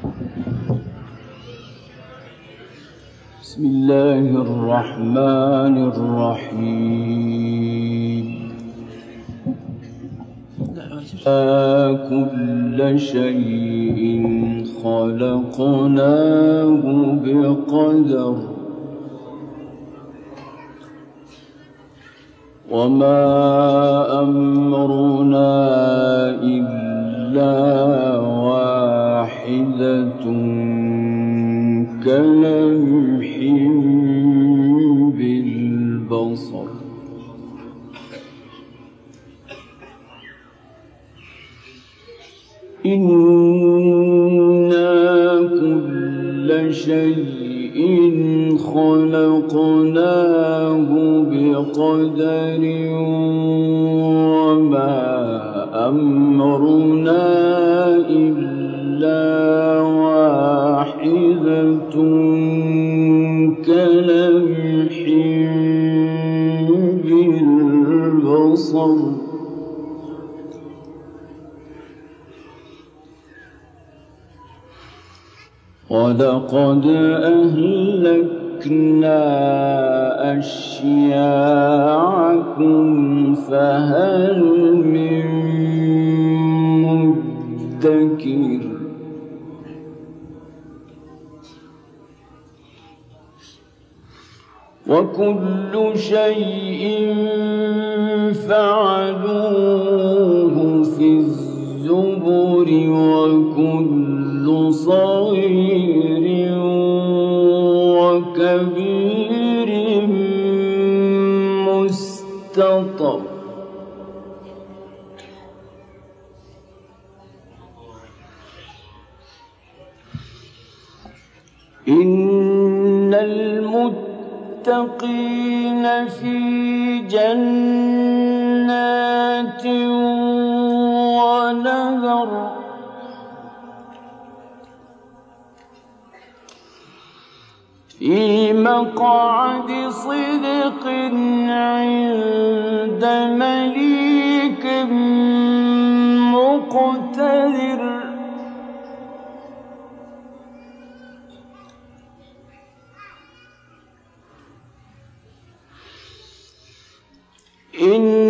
بسم الله الرحمن الرحيم. كل شيء خلقناه بقدر. وما أمرنا إلا كلمح بالبصر. إنا كل شيء خلقناه بقدر بالبصر ولقد أهلكنا أشياعكم فهل من مدكر وكل شيء فعلوه في الزبر وكل صغير وكبير مستطر. إن المتقين مقعد صدق عند مليك مقتدر. إن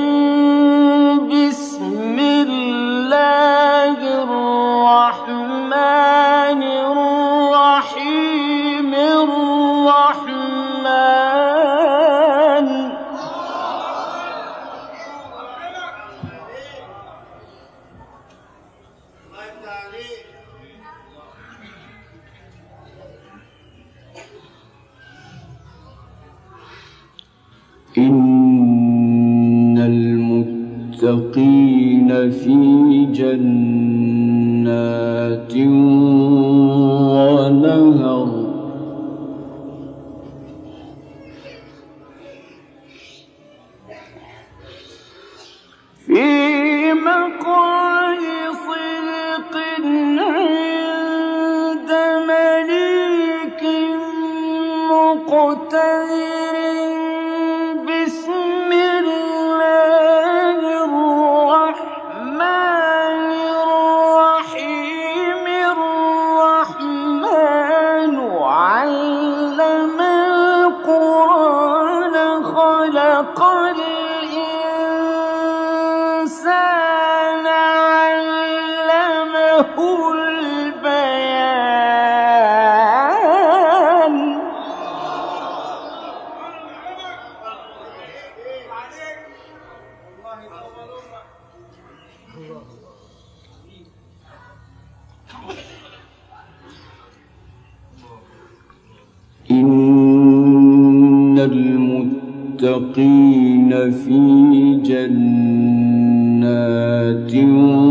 المتقين في جنات يعلمون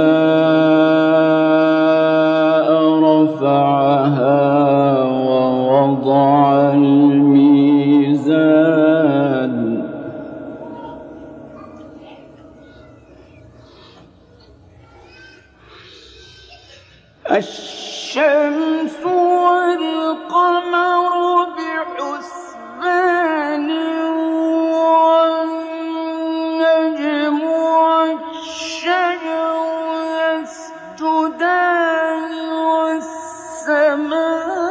love.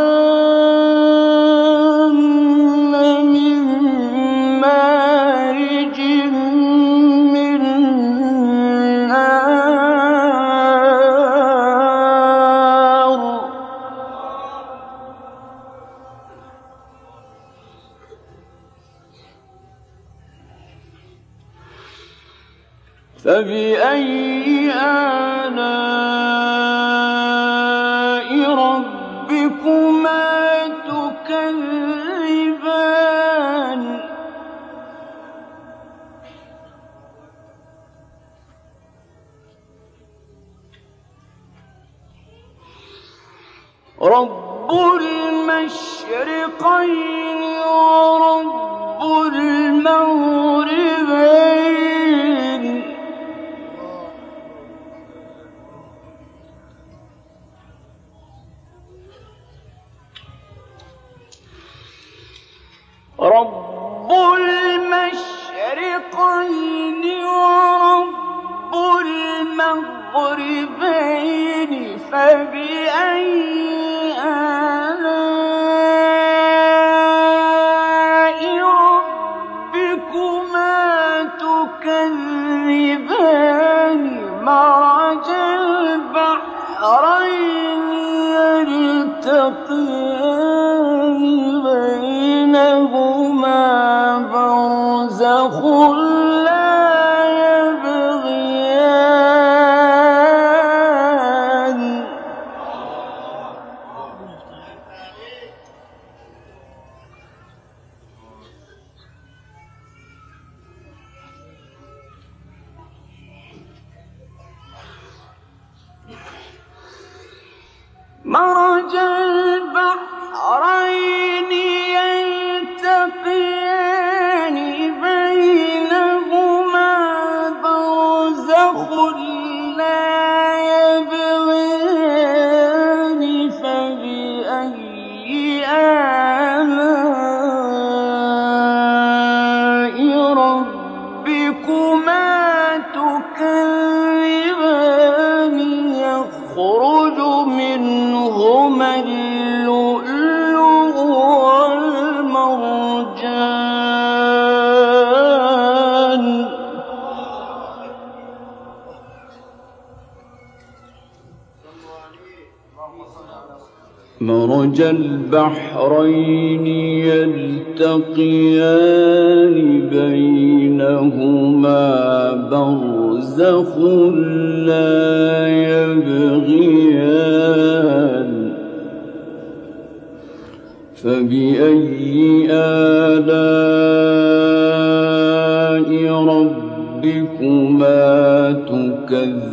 فبأي موج البحرين يلتقيان بينهما برزخ لا يبغيان. فبأي آلاء ربكما تكذبان؟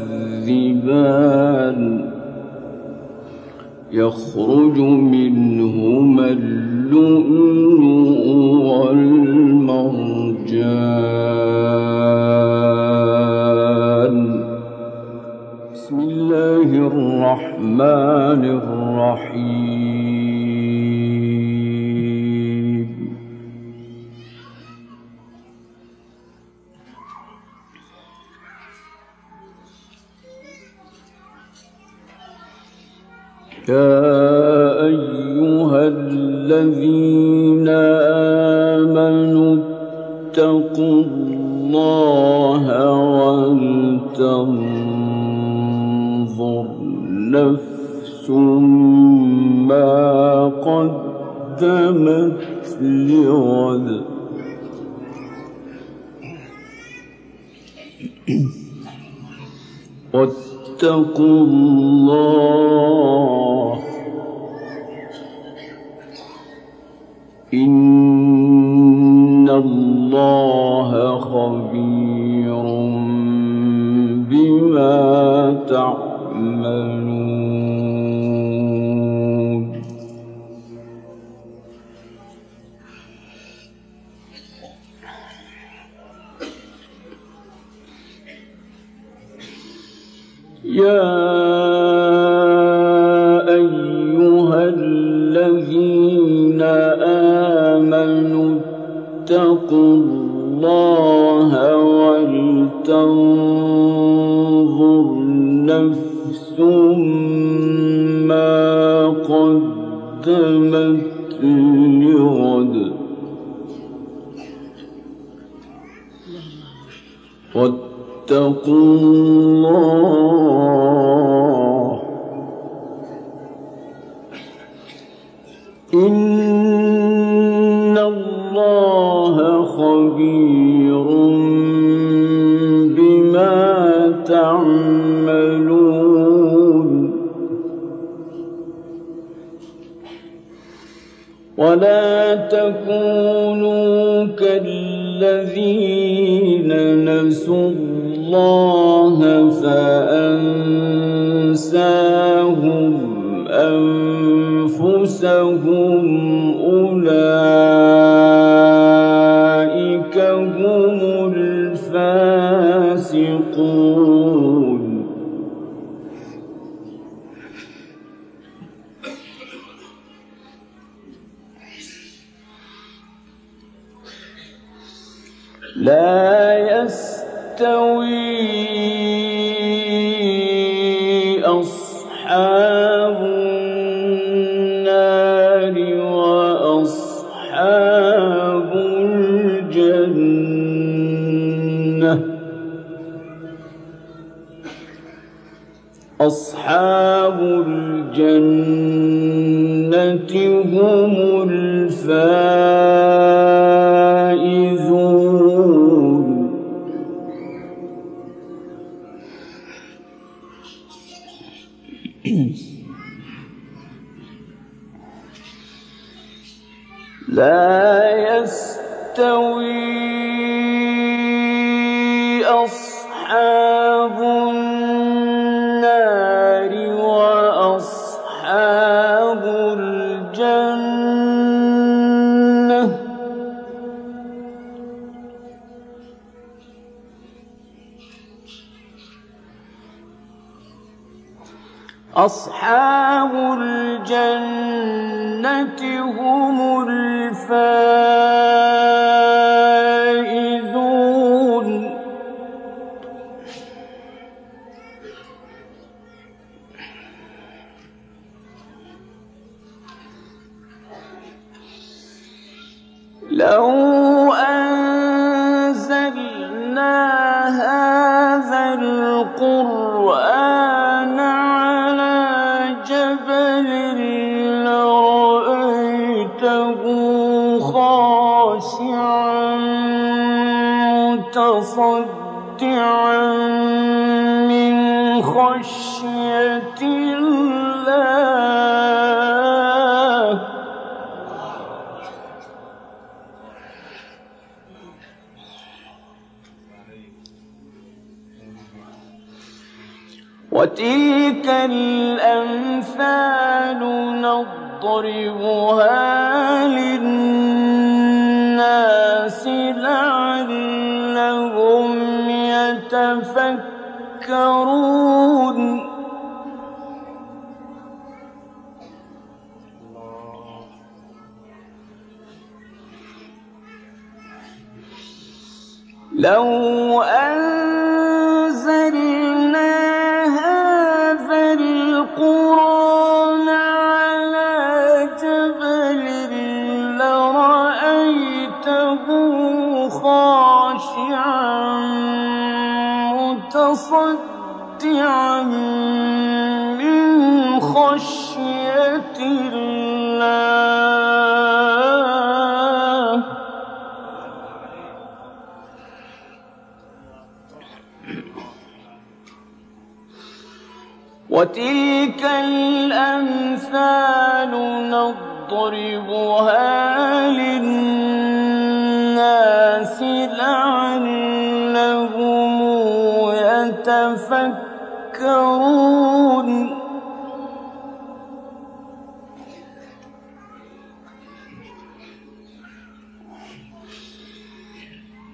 يخرج واتقوا الله لا يستوي لرأيته خاشعا متصدعا من خشية الله. وتلك نضربها للناس لعلهم يتفكرون. لو أنزلنا وتلك الأمثال نضربها للناس لعلهم يتفكرون.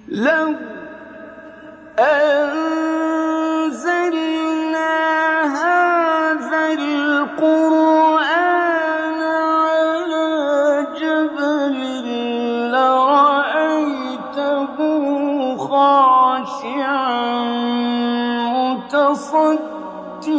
لو أنزلنا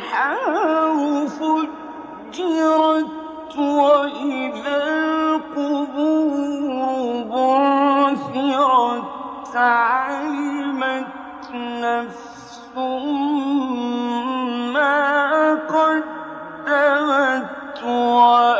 البحار فجرت وإذا القبور بعثرت علمت نفس ما قدمت وأخرت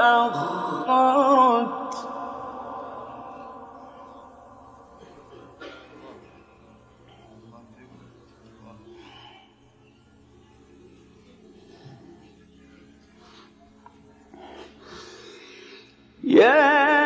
يا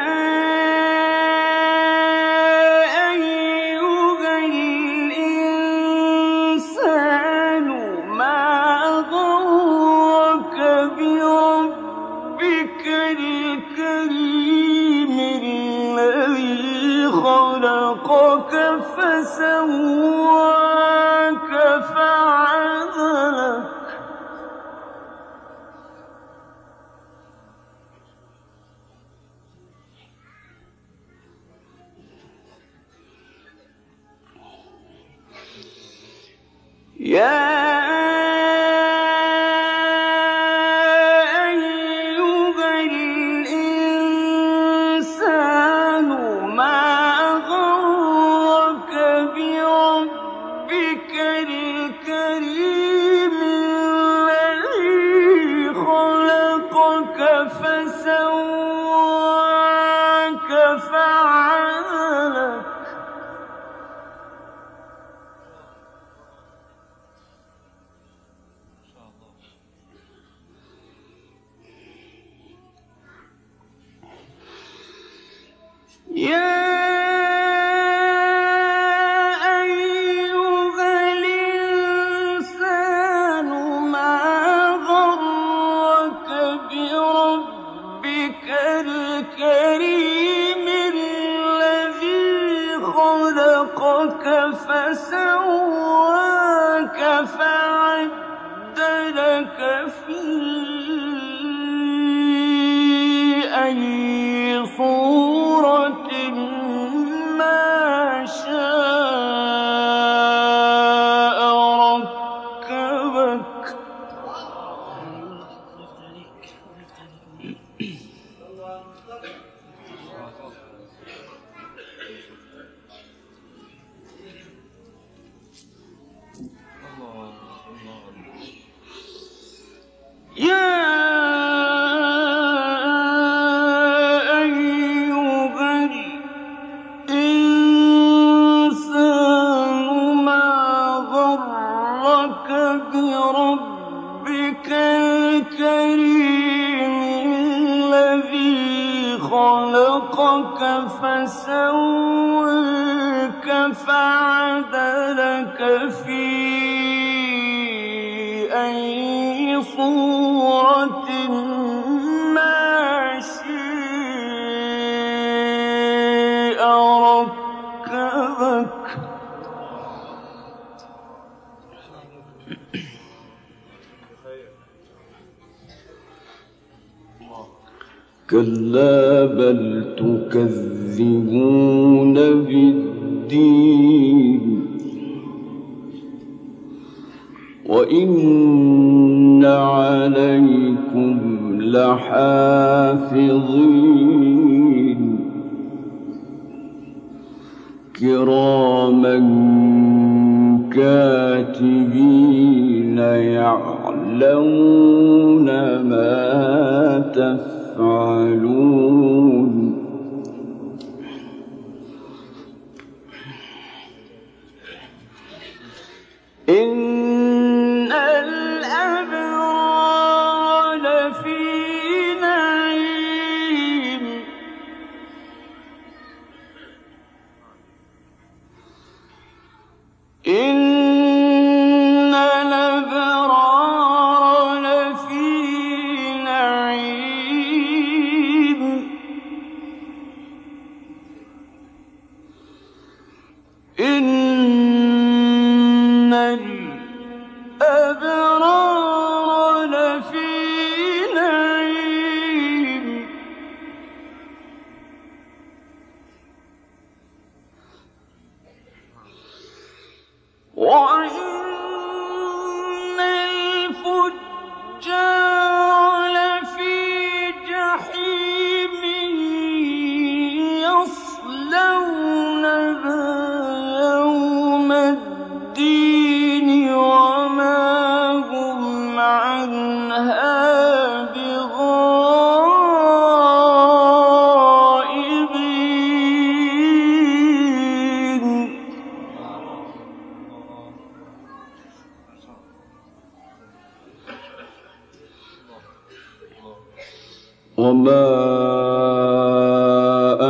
يا لحافظين. كراما كاتبين يعلمون ما تفعلون.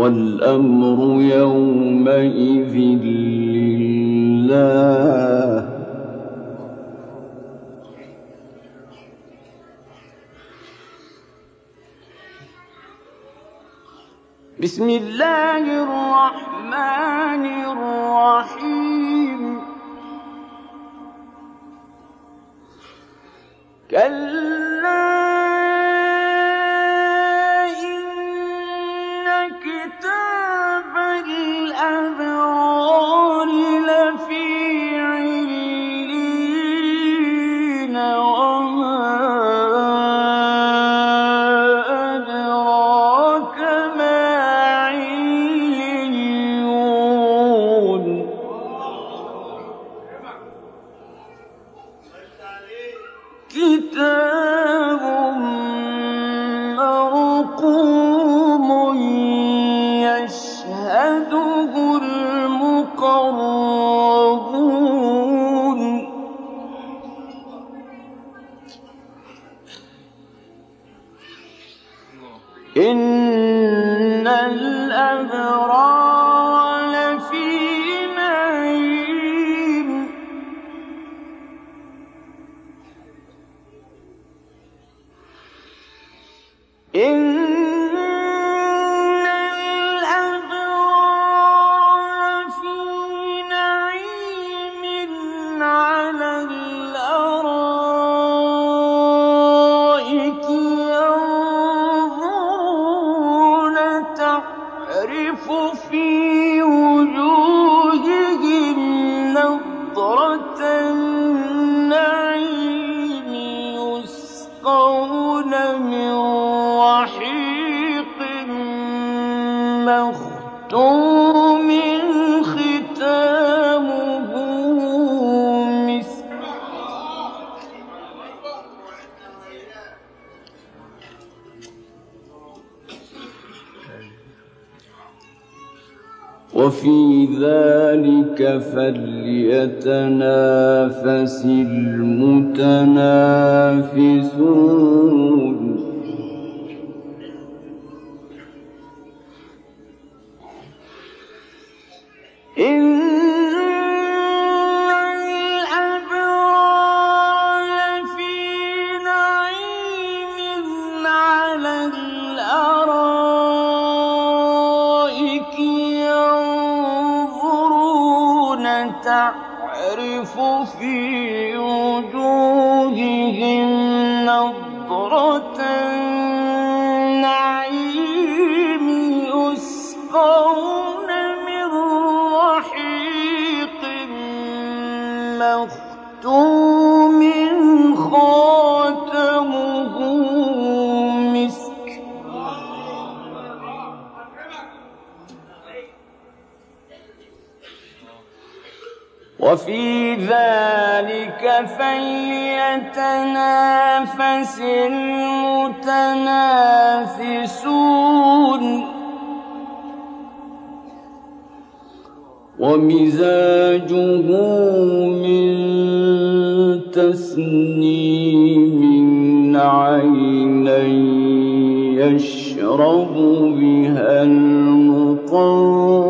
والأمر يومئذ لله. بسم الله الرحمن الرحيم. كلا فليتنافس وفي ذلك فليتنافس المتنافسون. ومزاجه من تسنيم عينا يشرب بها المقربون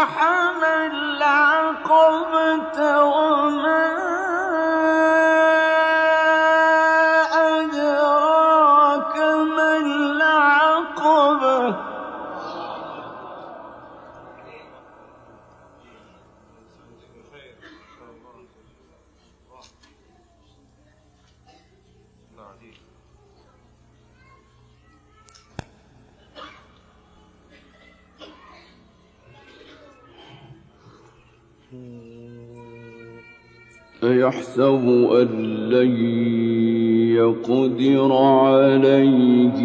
اقْتَحَمَ الْعَقَبَةَ أيحسب أن لن يقدر عليه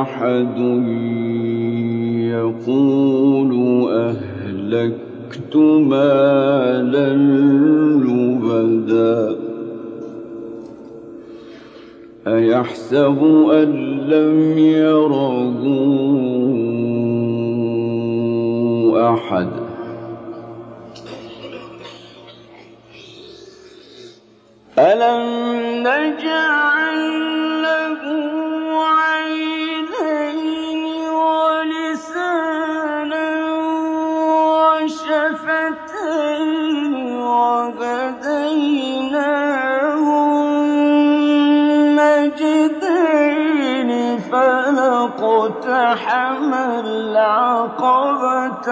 أحد يقول أهلكت مالا لبدا. أيحسب أن لم يره ألم نجعل له عينين ولسانا وشفتين وهديناه النجدين فلاقتحم العقبة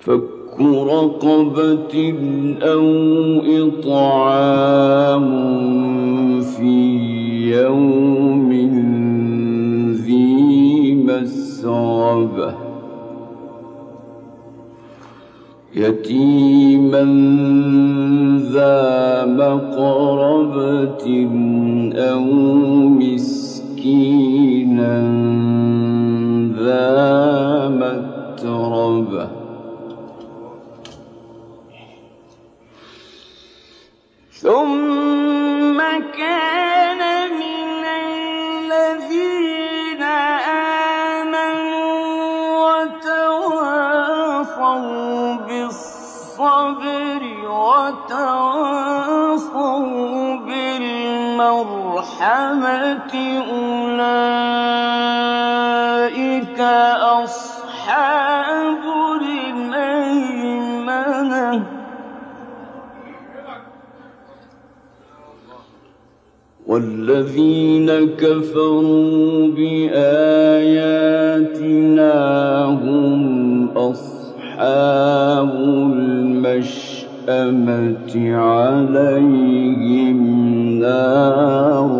فك رقبة أو إطعام في يوم ذي مسربة. يتيما ذا مقربة أو مسكينا أولئك أصحاب والذين كفروا بآياتنا هم أصحاب المشأمة عليهم نار.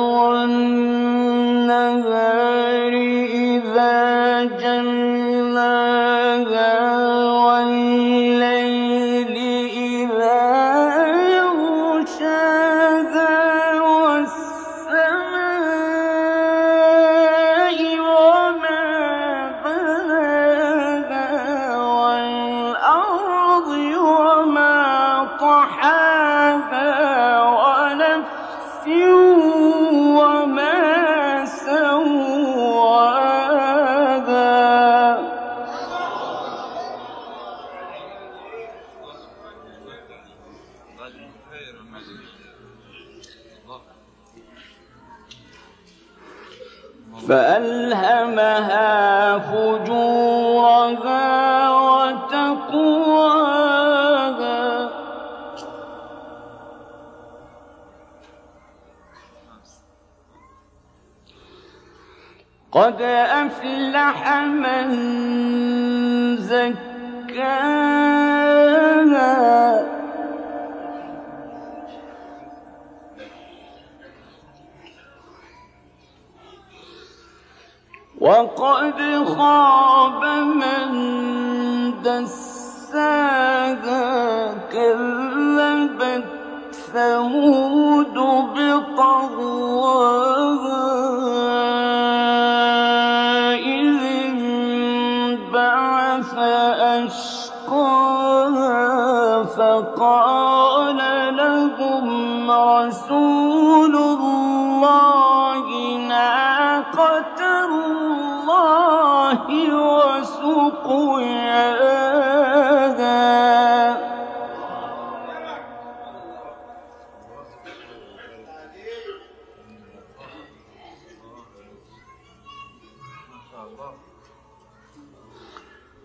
أفلح من زكاها. وقد خاب من دساها كذبت ثمود بطغواها. رسول الله ناقة الله وسقياها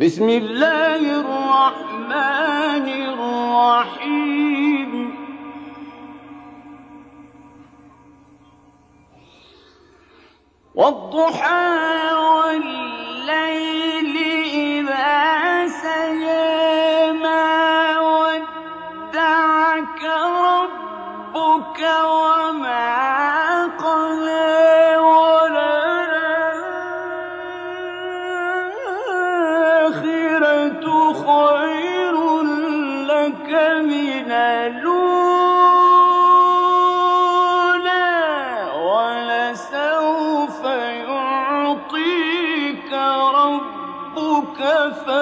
بسم الله الرحمن الرحيم. والضحى والليل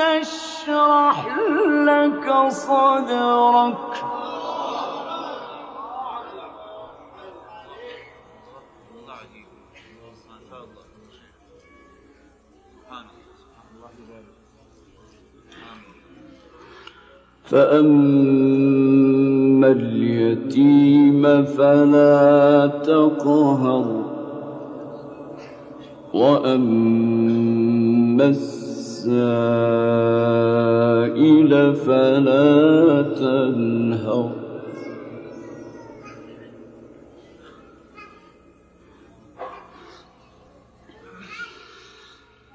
نشرح لك صدرك. فأما اليتيم فلا تقهر. وأما السائل فلا تنهر.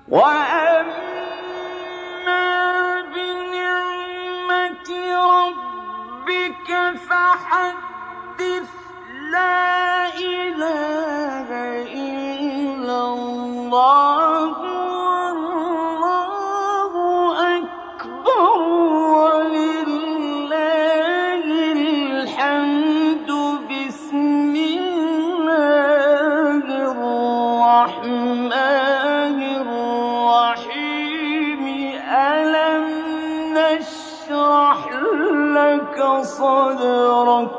وأما بنعمة ربك فحدث لا إله إلا الله. صدرك.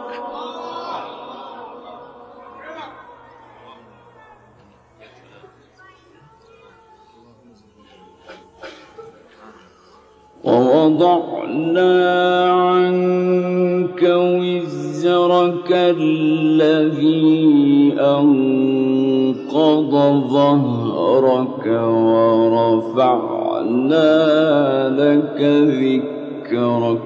ووضعنا عنك وزرك الذي أنقض ظهرك ورفعنا لك ذكرك.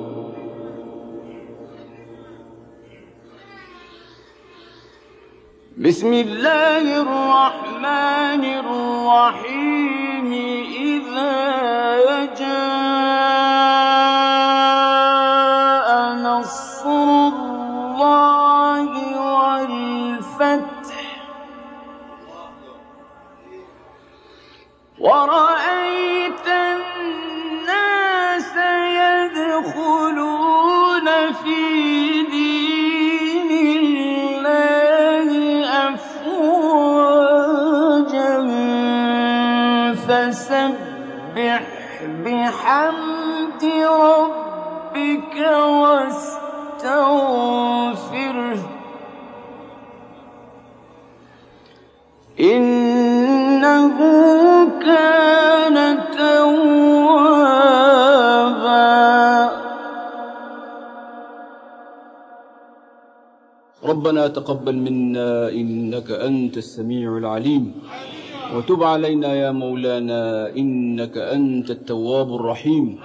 بسم الله الرحمن الرحيم إذا جاء نصر الله. ربك واستغفره. إنه كان توابا. ربنا تقبل منا إنك أنت السميع العليم. وتب علينا يا مولانا إنك أنت التواب الرحيم.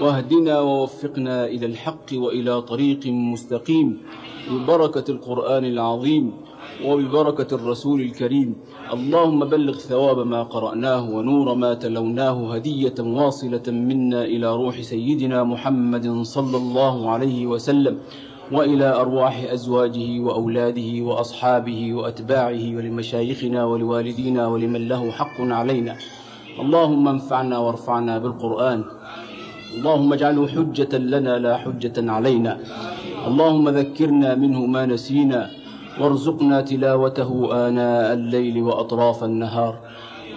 واهدنا ووفقنا إلى الحق وإلى طريق مستقيم ببركة القرآن العظيم وببركة الرسول الكريم. اللهم بلغ ثواب ما قرأناه ونور ما تلوناه هدية واصلة منا إلى روح سيدنا محمد صلى الله عليه وسلم وإلى أرواح أزواجه وأولاده وأصحابه وأتباعه ولمشايخنا ولوالدينا ولمن له حق علينا. اللهم انفعنا وارفعنا بالقرآن. اللهم اجعله حجة لنا لا حجة علينا. اللهم ذكرنا منه ما نسينا. وارزقنا تلاوته آناء الليل وأطراف النهار.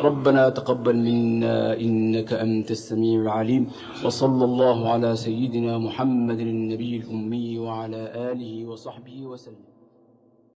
ربنا تقبل منا إنك أنت السميع العليم. وصلى الله على سيدنا محمد النبي الأمي وعلى آله وصحبه وسلم.